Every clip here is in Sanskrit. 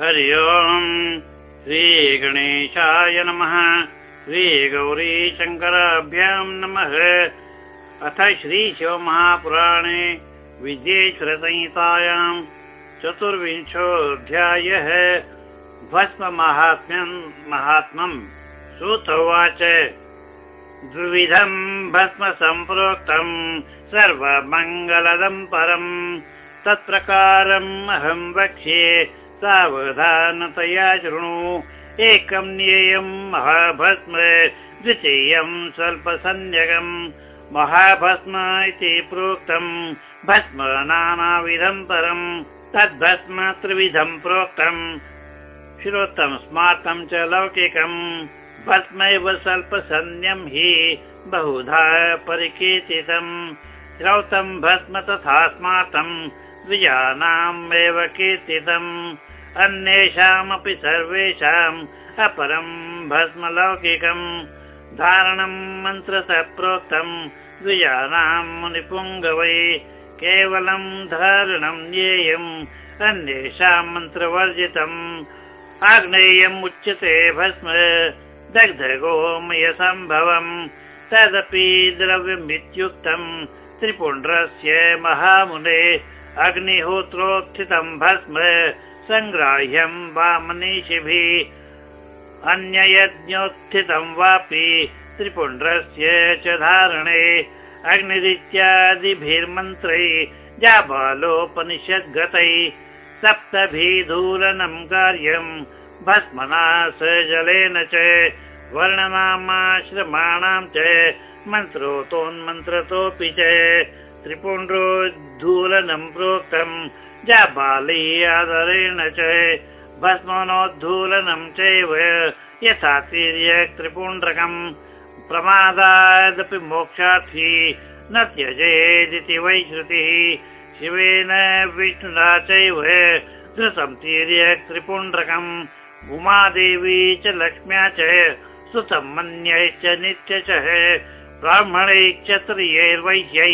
हरि ओम्। श्रीगणेशाय नमः। श्रीगौरीशङ्कराभ्याम् नमः। अथ श्रीशिवमहापुराणे विद्येश्वरसंहितायाम् चतुर्विंशोऽध्यायः। भस्ममाहात्म्यम् महात्मम् श्रुतोवाच द्विविधम् भस्म सम्प्रोक्तम् सर्वमङ्गलदम् परम् तत्प्रकारम् अहम् वक्ष्ये सावधानतया शृणु। एकम् ज्ञेयम् महाभस्म द्वितीयम् स्वल्पसंज्ञकम्। महाभस्म इति प्रोक्तम् भस्म नानाविधम् परम्। तद्भस्म त्रिविधम् प्रोक्तम्। श्रोतम् स्मार्तम् च लौकिकम्। भस्मैव स्वल्पसन्ध्यम् हि बहुधा परिकीर्तितम्। श्रौतम् भस्म तथा स्मार्तम् द्विजानाम् एव कीर्तितम् अन्येषामपि सर्वेषाम् अपरम् भस्म लौकिकम् धारणम् मन्त्रतः प्रोक्तम् द्विजानाम् मुनिपुङ्गवै केवलम् धारणम् ज्ञेयम् अन्येषाम् मन्त्रवर्जितम् आग्नेयम् उच्यते भस्म दग्धगोमयसम्भवम् तदपि द्रव्यमित्युक्तम् त्रिपुण्ड्रस्य महामुने अग्निहोत्रोत्थितम् भस्म सङ्ग्राह्यम् वा मनीषिभिः अन्ययज्ञोत्थितम् वापि त्रिपुण्ड्रस्य च धारणे अग्निरित्यादिभिर्मन्त्रै जाबालोपनिषद्गतै सप्तभिधूलनम् कार्यम् भस्मना स जलेन च वर्णनामाश्रमाणाम् च मन्त्रोतोन्मन्त्रतोऽपि च त्रिपुण्ड्रोद्धूलनम् प्रोक्तम् जाबाली आदरेण च भस्मनोद्धूलनम् चैव यथा तिर्यक् त्रिपुण्ड्रकम् प्रमादादपि मोक्षार्थी न त्यजेदिति वै श्रुतिः शिवेन विष्णुना चैव धृतम् तिर्यक् त्रिपुण्ड्रकम् उमादेवी च लक्ष्म्या च सुतम् मन्यैश्च नित्य च ब्राह्मणैश्चत्रियैर्वैश्यै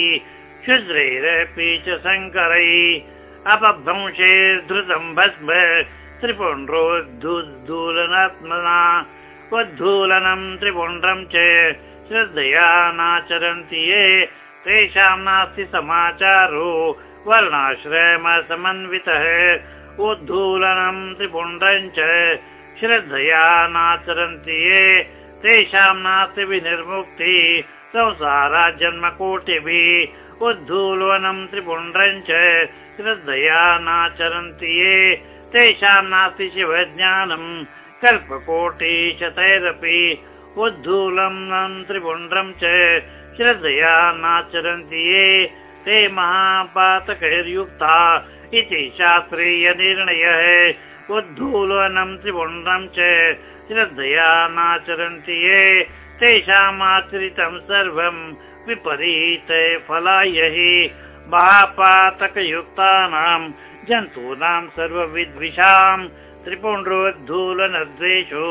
शुद्रैरपि च शङ्करैः अपभ्रंशैर्धृतम् भस्म त्रिपुण्ड्रोद्धूलनात्मना उद्धूलनम् त्रिपुण्ड्रम् च श्रद्धया नाचरन्ति ये। तेषाम् नास्ति समाचारो वर्णाश्रमसमन्वितः उद्धूलनम् त्रिपुण्ड्रम् च श्रद्धया नाचरन्ति ये। तेषाम् नास्ति विनिर्मुक्ति संसारा जन्मकोटिभिः उद्धूलनम् त्रिपुण्ड्रम् च श्रद्धया नाचरन्ति ये। तेषाम् नास्ति शिवज्ञानम् कल्पकोटिशतैरपि उद्धूलनम् त्रिपुण्ड्रम् च श्रद्धया नाचरन्ति ये। ते महापातकैर्युक्ता इति शास्त्रीयनिर्णयः। उद्धूलनम् त्रिपुण्ड्रम् च श्रद्धया नाचरन्ति ये। तेषामाचरितम् सर्वम् विपरीत फलाय हि महापातकयुक्तानाम् जन्तूनाम् सर्वविद्विषाम् त्रिपुण्ड्रोद्धूलनद्वेषो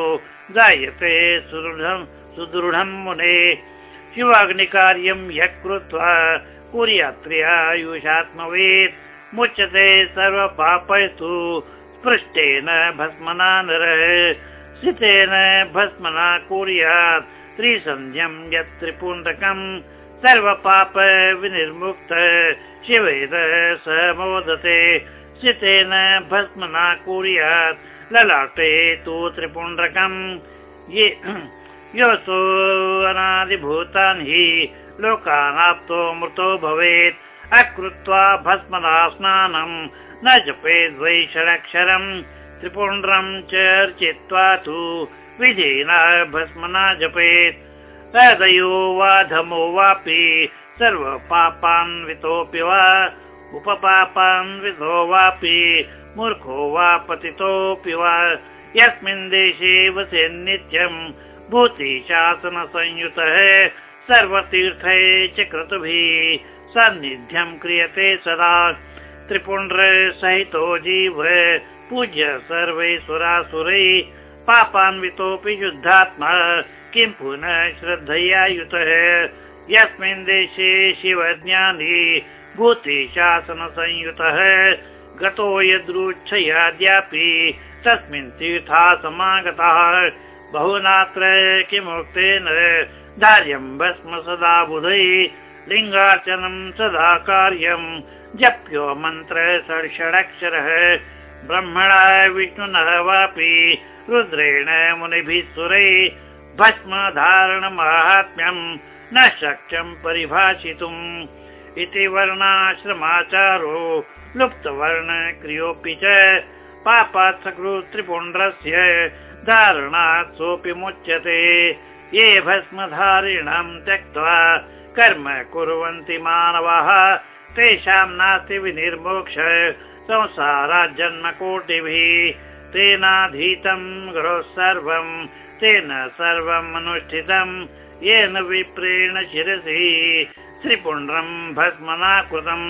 जायते सुदृढम् सुदृढम् मुने। शिवाग्निकार्यम् यः कृत्वा कुर्यात्र्यायुषात्मवेत् मुच्यते सर्वपापयतु स्पृष्टेन भस्मना नरः स्थितेन भस्मना कुर्यात् त्रिसन्ध्यम् यत् त्रिपुण्डकम् सर्वपाप विनिर्मुक्त शिवेन स मोदते स्थितेन भस्मना कुर्यात् ललाटे तु त्रिपुण्ड्रकम्। योऽसो अनादिभूतानि हि लोकानाप्तो मृतो भवेत्। अकृत्वा भस्मना स्नानम् न जपेद् वै षडक्षरम् त्रिपुण्ड्रम् च अर्चित्वा तु विधिना भस्मना जपेत् तदयो वा धमो वापि सर्वपापान्वितोऽपि वा उपपापान्वितो वापि मूर्खो वा पतितोऽपि वा। यस्मिन् देशे वसे नित्यम् भूतिशासनसंयुतः सर्वतीर्थे च क्रतुभिः सान्निध्यम् क्रियते सदा। त्रिपुण्ड्र सहितो जीव पूज्य सर्वै सुरासुरै पापान्वितोऽपि युद्धात्मा किं पुनः श्रद्धया युतः यस्मिन् देशे शिवज्ञानी भूतिशासनसंयुतः। गतो यदृच्छयाद्यापि तस्मिन् तीर्था समागतः बहुनात्र किमुक्तेन? धार्यं भस्म सदा बुधै लिङ्गार्चनं सदा कार्यं। जप्यो मन्त्र ब्रह्मणा विष्णुनः वापि रुद्रेण मुनिभिः सुरै भस्म धारणमाहात्म्यम् न शक्यं परिभाषितुम्। इति वर्णाश्रमाचारो लुप्तवर्ण क्रियोऽपि च पापात् सकृत्रिपुण्ड्रस्य धारणात् सोऽपि मुच्यते। ये भस्मधारिणां त्यक्त्वा कर्म कुर्वन्ति मानवाः तेषां नास्ति विनिर्मोक्ष संसारात् जन्मकोटिभिः तेनाधीतं गृह सर्वं तेन सर्वम् अनुष्ठितं येन विप्रेण शिरसि। त्रिपुण्ड्रं भस्मना कृतम्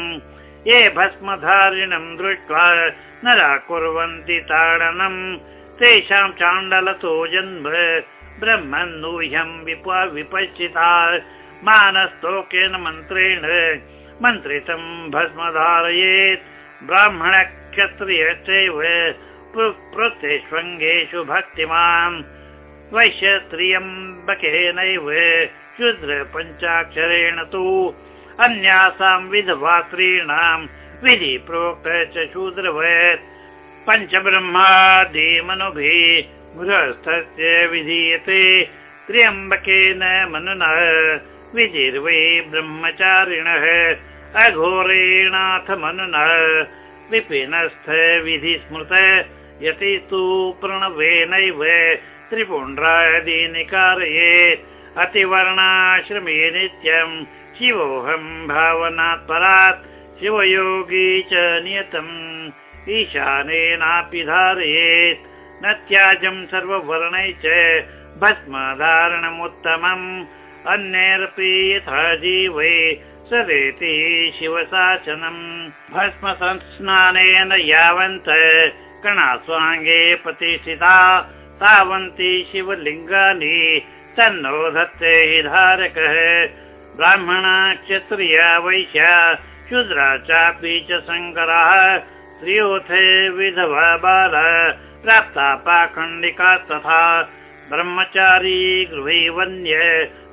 ये भस्मधारिणं दृष्ट्वा नरा कुर्वन्ति ताडनम् तेषां चाण्डलतो जन्म ब्रह्मन्नूह्यं विपश्चिता। मानस्तोकेन मन्त्रेण मन्त्रितं भस्म धारयेत् ब्राह्मणक्षत्रियश्चैव प्रत्येष्वङ्गेषु भक्तिमान् वैश्यस्त्रियम्बकेनैव शूद्र पञ्चाक्षरेण तु अन्यासां विधवात्रीणां विधि प्रोक्त च शूद्रवत्। पञ्चब्रह्मादिमनुभिः गृहस्थस्य विधीयते। त्र्यम्बकेन मनुना विधिर्वै ब्रह्मचारिणः अघोरेणाथ मनुना विपिनस्थ विधि स्मृत यति तु प्रणवेनैव त्रिपुण्ड्रादीनि कारयेत् अतिवर्णाश्रमे नित्यम् शिवोऽहं भावनात् परात् शिवयोगी च नियतम् ईशानेनापि धारयेत् न त्याजं सर्ववर्णै च भस्मधारणमुत्तमम् अन्यैरपि यथा जीवै सदेति शिवशासनम् भस्म संस्नानेन यावन्त कणास्वाङ्गे प्रतिष्ठिता तावन्ति शिवलिङ्गानि तन्नो धत्ते धारकः। ब्राह्मणा क्षत्रिया वैश्या शूद्रा चापि च शङ्करः। स्त्रियोथे विधवा बाल प्राप्ता पाखण्डिका तथा ब्रह्मचारी गृहे वन्य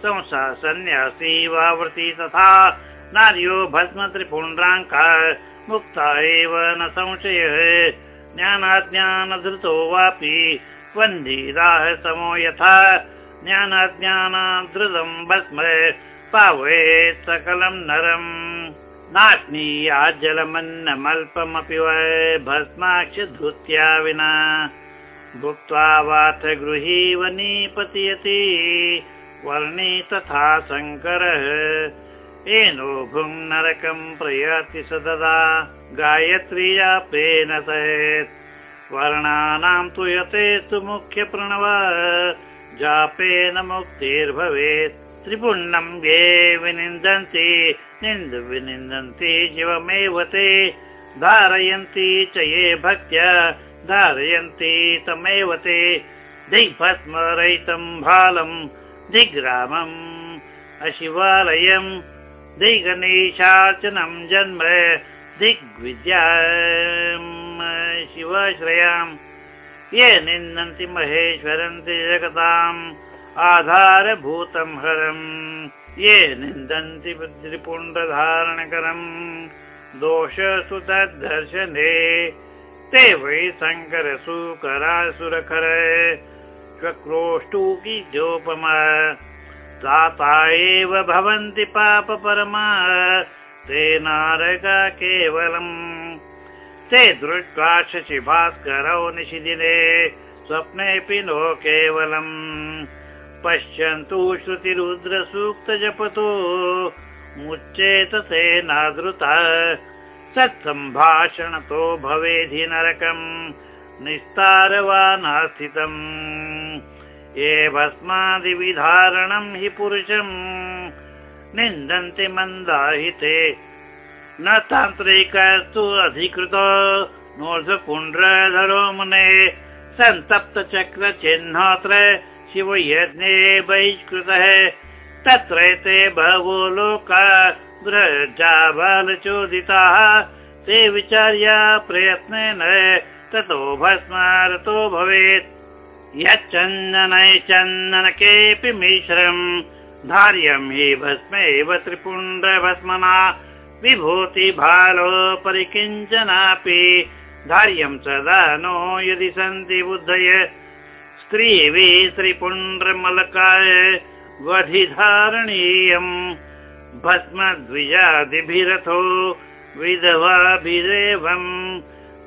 संसा सन्न्यासी वावृति तथा नार्यो भस्म त्रिपुण्ड्राङ्का मुक्ता एव न संशयः। ज्ञानाज्ञानधृतो वापि वन्दिराः समो यथा। ज्ञानाज्ञानाधृतं भस्म पावयेत् सकलं नरम् नाश्नीयाज्जलमन्नमल्पमपि भस्माक्ष धृत्या विना। भुक्त्वा वाथ गृहीव निपतयति वर्णी तथा शङ्करः। एनो भुङ् नरकं प्रयाति स ददा गायत्र्यापेन सहेत्। वर्णानां तु यतेस्तु मुख्यप्रणव जापेन मुक्तिर्भवेत्। त्रिपुण्डं ये विनिन्दन्ति निन्द विनिन्दन्ति शिवमेव ते। धारयन्ति च ये भक्त्या धारयन्ति तमेव ते। दिग्भस्मरहितं भालं दिग्रामम् अशिवालयम् दिगणेशार्चनं जन्म दिग्विद्या शिवाश्रयाम्। ये निन्दन्ति महेश्वरन्ति जगताम् आधारभूतं हरम्। ये निन्दन्ति त्रिपुण्डधारणकरम् दोषसु तद्दर्शने ते वै शङ्करसुकरासुरखर ताता एव भवन्ति पाप परमा ते नारका केवलम्। ते दृष्ट्वा शशिभास्करौ निशिदिने। स्वप्नेऽपि नो केवलम्। पश्यन्तु श्रुतिरुद्रसूक्तजपतो। मुच्चेत सेनादृता सत्सम्भाषणतो भवेधि नरकम्। निस्तारवानास्थितम्। ये भस्मादिविधारणं हि पुरुषम् निन्दन्ति मन्दाहिते। न तान्त्रिकस्तु अधिकृत। नोर्धपुण्ड्रधरो मुने। सन्तप्तचक्रचिह्नोऽत्र शिवयज्ञे बहिष्कृतः। तत्रैते बहवो लोका बालचोदिताः ते विचार्य प्रयत्नेन ततो भस्मारतो भवेत् यच्चन्दनै चन्दन केऽपि मिश्रम्। धार्यं हि भस्मैव त्रिपुण्ड्रभस्मना विभूति भालोपरि किञ्चनापि। धार्यं सदा नो यदि सन्ति बुद्धय। स्त्रीभिः त्रिपुण्ड्रमलकाय वधिधारणीयम्। भस्मद्विजादिभिरथो विधवाभिरेवम्।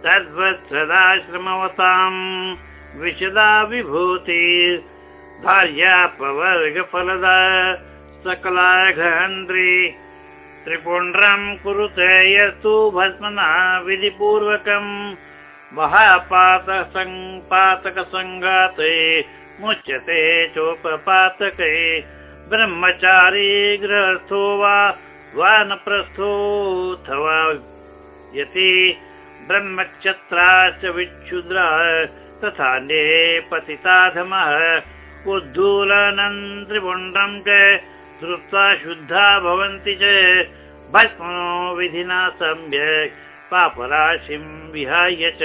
तद्वत् सदाश्रमवताम् विशदा विभूति। भार्यापवर्गफलदा सकला घहन्त्री त्रिपुण्ड्रम् कुरुते यस्तु भस्मना विधिपूर्वकम्। महापातकसङ्गाते मुच्यते चोपपातके। ब्रह्मचारी गृहस्थो वा वानप्रस्थोऽथवा यति ब्रह्मक्षत्राश्च विच्छुद्रा तथा ने पतिताधमः उद्धूलनन्त्रिपुण्डम् च श्रुत्वा शुद्धा भवन्ति च भस्मो विधिना सम्यक् पापराशिं विहाय च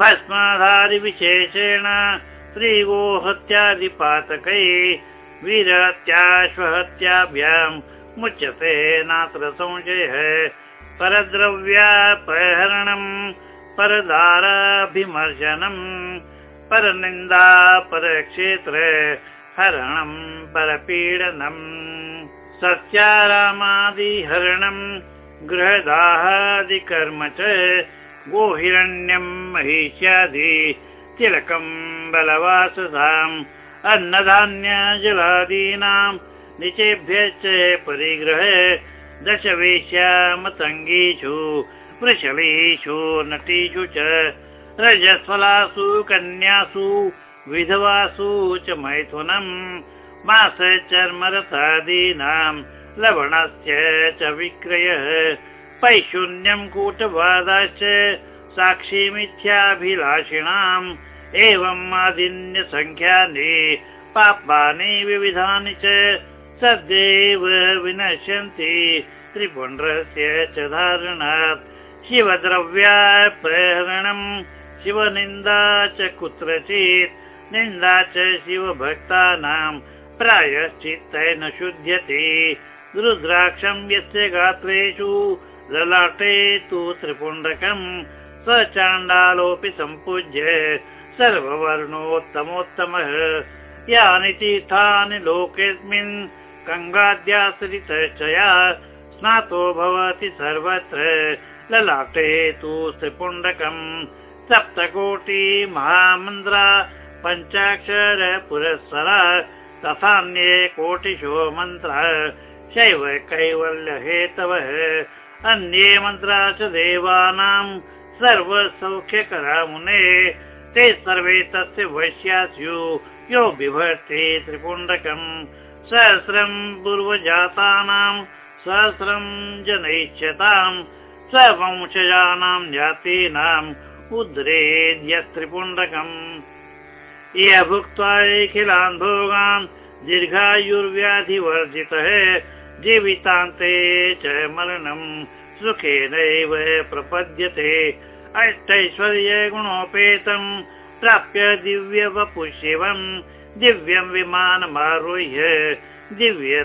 भस्माधारिविशेषेण स्त्रीगोहत्यादिपातकै वीरहत्याश्वहत्याभ्याम् मुच्यते नात्र संशयः परद्रव्यापहरणम् परदाराभिमर्शनम् परनिन्दा परक्षेत्र हरणम् परपीडनम्। सस्यारामादिहरणम् गृहदाहादिकर्म च गोहिरण्यम् महिष्यादि तिलकम् बलवाससाम् अन्नधान्य जलादीनाम् निचेभ्यश्च परिग्रहे दशवेश्यामतङ्गीषु वृषलीषु नटीषु च रजस्वलासु कन्यासु विधवासु च मैथुनम् मास चर्मरथादीनाम् लवणस्य च विक्रयः पैशून्यम् कूटवादाश्च साक्षी मिथ्याभिलाषिणाम् एवम् आदिन्यसङ्ख्यानि पापानि विविधानि च सद्यैव विनश्यन्ति त्रिपुण्ड्रस्य च धारणात् शिवद्रव्यापहरणम्। शिवनिन्दा च कुत्रचित् निन्दा च शिवभक्तानाम् प्रायश्चित्तेन शुध्यति। रुद्राक्षम् यस्य गात्रेषु ललाटे तु त्रिपुण्डकम्। स चाण्डालोऽपि सम्पूज्य सर्ववर्णोत्तमोत्तमः। यानि तीर्थानि लोकेऽस्मिन् गङ्गाद्याश्रितश्चया स्नातो भवति सर्वत्र ललाटे तु त्रिपुण्डकम् सप्तकोटि महामन्द्रा पञ्चाक्षर पुरःसरा तथान्ये कोटिशो मन्त्रः शैव कैवल्य हेतवः अन्ये च देवानाम् सर्वसौख्यकरा मुने ते सर्वे तस्य वैश्या स्युः यो बिभर्ति त्रिपुण्डकम्। सहस्रम् पूर्वजातानाम् सहस्रम् जनैष्यताम् स्ववंशजानाम् जातीनाम् उद्रेद्यस्त्रिपुण्डकम्। य भुक्त्वाखिलान् भोगान् दीर्घायुर्व्याधिवर्जितः जीवितान्ते च मरणम् सुखेनैव प्रपद्यते। अष्टैश्वर्यगुणोपेतम् प्राप्य दिव्यवपुशिवम् दिव्यम् विमानमारुह्य दिव्य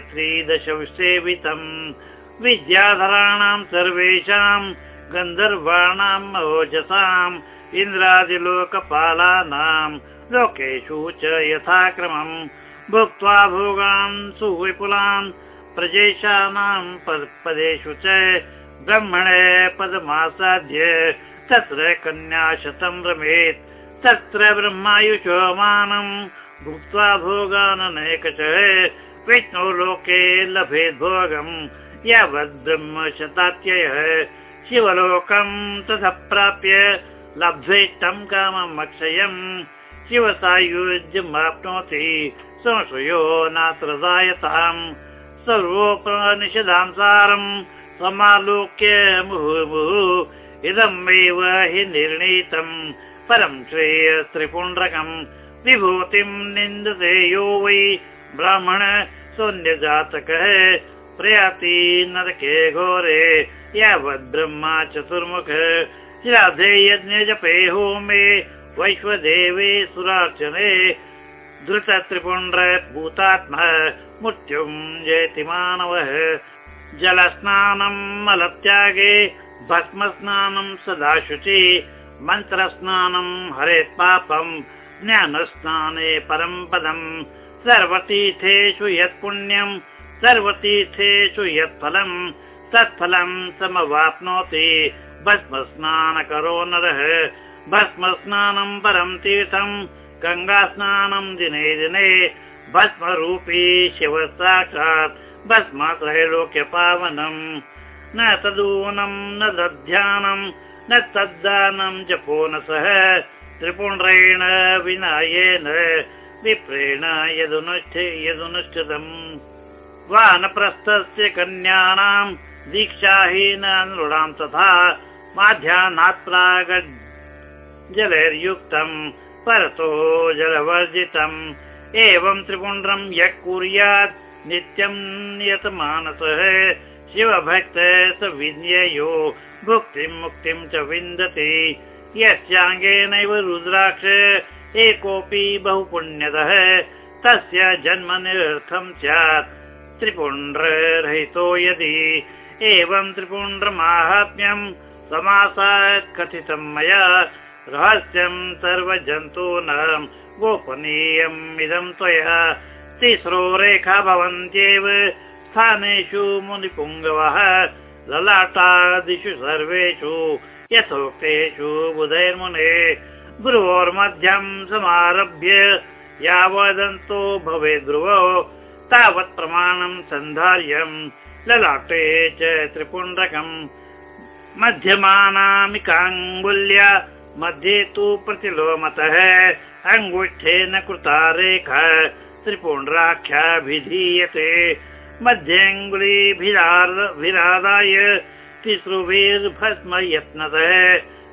त्रिदशसेवितम् विद्याधराणाम् सर्वेषाम् गन्धर्वाणाम् ओजसाम् इन्द्रादिलोकपालानाम् लोकेषु च यथाक्रमम् भुक्त्वा भोगान् सुविपुलान् प्रजेशानाम् पदेषु च ब्रह्मणे पदमासाद्य तत्र कन्याशतम् रमेत् तत्र ब्रह्मायुषोमानम् भुक्त्वा भोगाननेक च विष्णो लोके लभेद् भोगम् यावद् ब्रह्म शतात्ययः शिवलोकम् ततः प्राप्य लब्ध्वेष्टम् कामम् अक्षयम् शिवसायुज्यमाप्नोति संशयो नात्र जायताम् सर्वोपनिषदां सारम् समालोक्य मुहुर्मुहुः इदमेव हि निर्णीतम् परम् श्रेय त्रिपुण्ड्रकम् विभूतिम् निन्दते यो वै ब्राह्मण शून्यजातकः प्रयाति नरके घोरे यावद् ब्रह्मा चतुर्मुख। श्राद्धे यज्ञ जपे होमे वैश्वदेवे सुरार्चने। भूतात्मा मृत्युम् जयति मानवः। जलस्नानम् मलत्यागे भस्मस्नानं सदा शुचि मन्त्रस्नानम् हरेत् पापम् ज्ञानस्नाने परम् पदम्। सर्वतीर्थेषु यत् पुण्यम् सर्वतीर्थेषु यत् फलम् तत्फलम् समवाप्नोति। भस्मस्नानकरो नरः भस्मस्नानम् परम् तीर्थम् गङ्गास्नानम् दिने दिने। भस्मरूपी शिव साक्षात् भस्मत्रैलोक्य पावनम् न तदूनम् न दध्यानम् न तद्दानम् न सह। त्रिपुण्ड्रेण विनायेन विप्रेण यदुनुष्ठे यदुनुष्ठितम् वानप्रस्थस्य कन्यानाम् दीक्षाहीन नृणां तथा माध्याह्नात् प्राग जलैर्युक्तम् परतो जलवर्जितम्। एवं त्रिपुण्ड्रम् यः कुर्यात् नित्यम् नियतमानसः शिवभक्त स विज्ञेयो भुक्तिम् मुक्तिम् च विन्दति। यस्याङ्गेनैव रुद्राक्ष एकोऽपि बहु पुण्यतः तस्य जन्म निरर्थम् स्यात् त्रिपुण्ड्ररहितो यदि एवं त्रिपुण्ड्रमाहात्म्यम् समासात् कथितम् मया रहस्यम् सर्वजन्तूनाम् गोपनीयम् इदम् त्वया। तिस्रो रेखा भवन्त्येव स्थानेषु मुनिपुङ्गवः ललाटादिषु सर्वेषु यथोक्तेषु बुधैर्मुने गुरोर्मध्यम् समारभ्य यावदन्तो भवेद् ध्रुवो तावत् प्रमाणम् सन्धार्यम् ललाटे च त्रिपुण्ड्रकम् मध्यमानामिकाङ्गुल्या मध्ये तु प्रतिलोमतः अङ्गुष्ठेन कृता रेखा त्रिपुण्ड्राख्याभिधीयते। मध्येऽङ्गुलीभिरादाय तिसृभिर्भस्म यत्नतः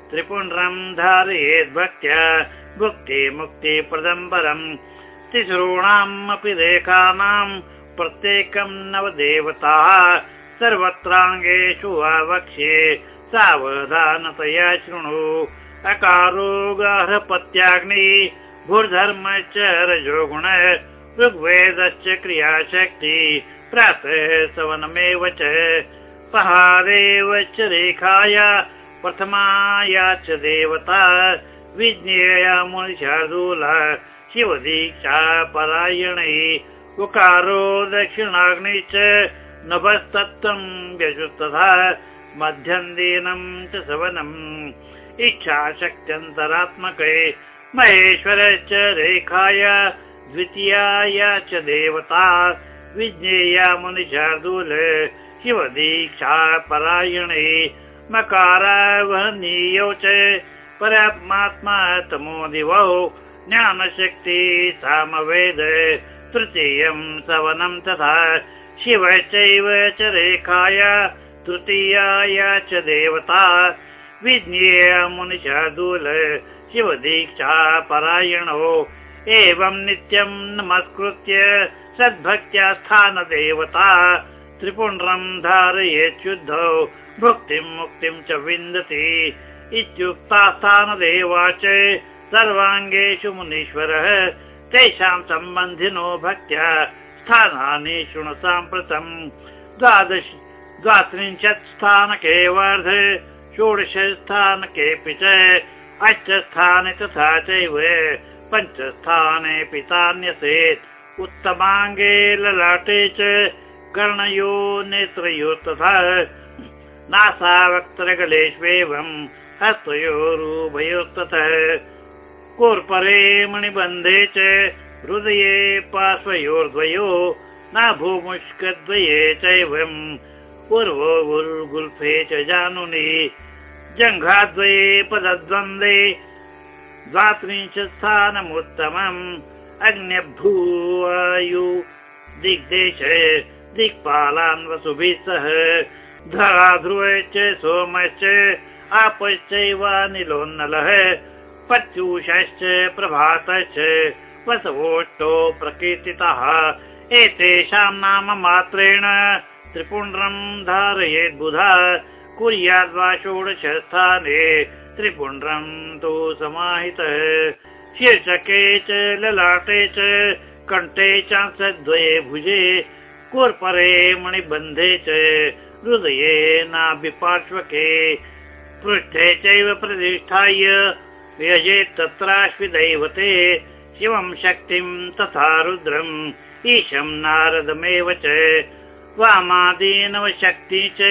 त्रिपुण्ड्रम् धारयेद् भक्त्या भुक्ति मुक्ति तिसॄणामपि रेखानाम् प्रत्येकम् नवदेवताः सर्वत्राङ्गेषु वक्ष्ये सावधानतया शृणु। अकारो गार्हपत्याग्नि भूर्धर्मश्च रजोगुण ऋग्वेदश्च क्रियाशक्ति प्रातः सवनमेव च। पहारेव च रेखाय प्रथमाया च देवता विज्ञेया मुनिशार्दूला शिवदीक्षा परायणे उकारो दक्षिणाग्नि च नभस्तत्त्वम् व्यजुस्तथा। मध्यम् दीनम् च सवनम्। इच्छाशक्त्यन्तरात्मके महेश्वरश्च रेखाय द्वितीयाया च देवता। विज्ञेया मुनिशार्दूल शिवदीक्षा परायणे मकारावहनीयौ च परमात्मा तमो दिवौ ज्ञानशक्ति सामवेद तृतीयम् सवनम् तथा शिवश्चैव च रेखाय तृतीयाय च देवता विज्ञेय मुनिशार्दूल शिवदीक्षा परायणो। एवम् नित्यम् नमस्कृत्य सद्भक्त्या स्थानदेवता त्रिपुण्ड्रम् धारयेच्छुद्धौ भुक्तिम् मुक्तिम् च विन्दति। इत्युक्ता स्थानदेवा च सर्वाङ्गेषु मुनीश्वरः तेषाम् सम्बन्धिनो भक्त्या स्थानानि शृणु साम्प्रतम् द्वादश द्वात्रिंशत् स्थानके वर्ध षोडश स्थानकेऽपि च अष्टस्थाने तथा चैव पञ्चस्थानेऽपि तान्यसेत् उत्तमाङ्गे ललाटे च कर्णयो नेत्रयोस्तथा नासा वक्त्रगलेष्वेवम् हस्तयोरुभयोस्ततः कोर्परे मणिबन्धे च हृदये पार्श्वयोर्द्वयो न भूमुष्कद्वये चैवम्। पूर्वो गुल्फे च जानुनि जङ्घाद्वये पदद्वन्द्वे द्वात्रिंशत् स्थानमुत्तमम् अग्न्यभूवायु दिग्देश दिक्पालान् वसुभिः सह धरा ध्रुवश्च सोमश्च आपश्चैवानिलोन्नलः पत्यूषश्च प्रभातश्च वसवोष्टो प्रकीर्तितः। एतेषां नाम मात्रेण त्रिपुण्ड्रं धारयेत् बुधा। कुर्याद्वा षोडश स्थाने त्रिपुण्ड्रं तु समाहितः। शीर्षके च ललाटे च कण्ठे चांसद्वये भुजे। कोर्परे मणिबन्धे च हृदये नाभिपार्श्वके। पृष्ठे चैव प्रतिष्ठाय व्यजेत् तत्राश्विदैवते शिवं शक्तिं तथा रुद्रम् ईशं नारदमेव च। वामादीनवशक्ति च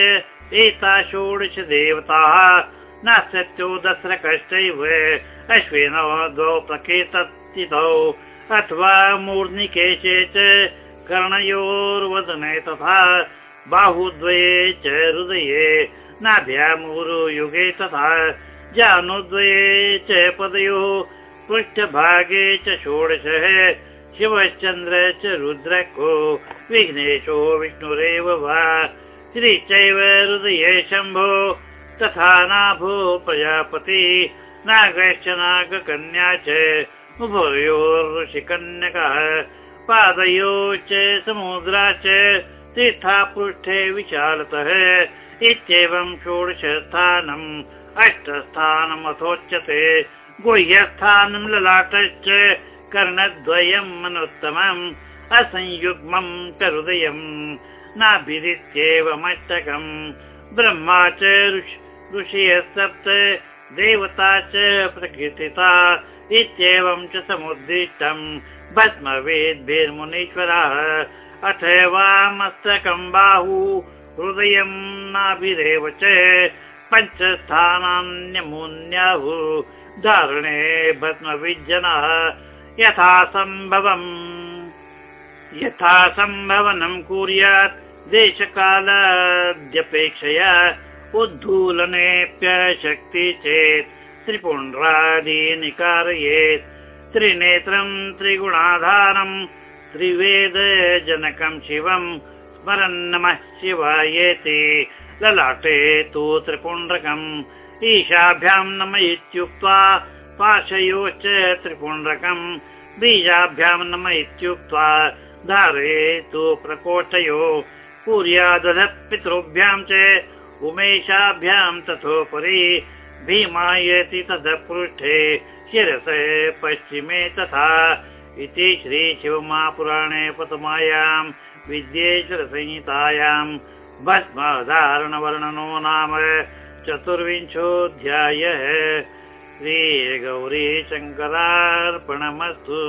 एता षोडश देवताः न सत्यो दस्रकश्चैव अश्विनौ द्वौ प्रकेतौ अथवा मूर्निकेशे च कर्णयोर्वदने तथा बाहुद्वये च हृदये नाभ्यामुरुयुगे तथा जानुद्वये च पदयोः पृष्ठभागे च षोडशः शिवश्चन्द्र च रुद्रको विघ्नेशो विष्णुरेव वा। श्री चैव हृदये शम्भो तथा नाभो प्रजापति नागश्च नागकन्या च उभयोर्षिकन्यकः पादयोश्च समुद्रा च तीर्थापृष्ठे विशालतः इत्येवं षोडशस्थानम् अष्टस्थानमथोच्यते। गुह्यस्थानं ललाटश्च कर्णद्वयम् मनोत्तमम् असंयुग्मम् च हृदयम् नाभिरित्येवमष्टकम्। ब्रह्मा च ऋषयः सप्त देवता च प्रकीर्तिता इत्येवं च समुद्दिष्टम्। भस्मवेद्भिर्मुनीश्वरः अथवा मस्तकम् बाहु हृदयम् नाभिरेव च पञ्चस्थानान्यमून्याहु धारणे भस्मविज्जनः यथा सम्भवम् यथा सम्भवनं कुर्यात् देशकालाद्यपेक्षया उद्धूलनेऽप्यशक्ति चेत्। त्रिपुण्ड्रादीनि कारयेत् त्रिनेत्रं त्रिगुणाधारम् त्रिवेदजनकं शिवम्। स्मरन् नमः शिवायेति ललाटे तु त्रिपुण्ड्रकम्। ईशाभ्यां नम इत्युक्त्वा पाशयोश्च त्रिपुण्ड्रकम्। बीजाभ्यां नम इत्युक्त्वा धारयेतु प्रकोष्ठयो। कुर्यादध पितृभ्यां च उमेशाभ्यां तथोपरि भीमायति ततः पृष्ठे शिरस पश्चिमे तथा इति श्रीशिवमापुराणे प्रथमायां विद्येश्वरसंहितायां भस्मधारणवर्णनो नाम चतुर्विंशोऽध्यायः। श्रीगौरीशङ्करार्पणमस्तु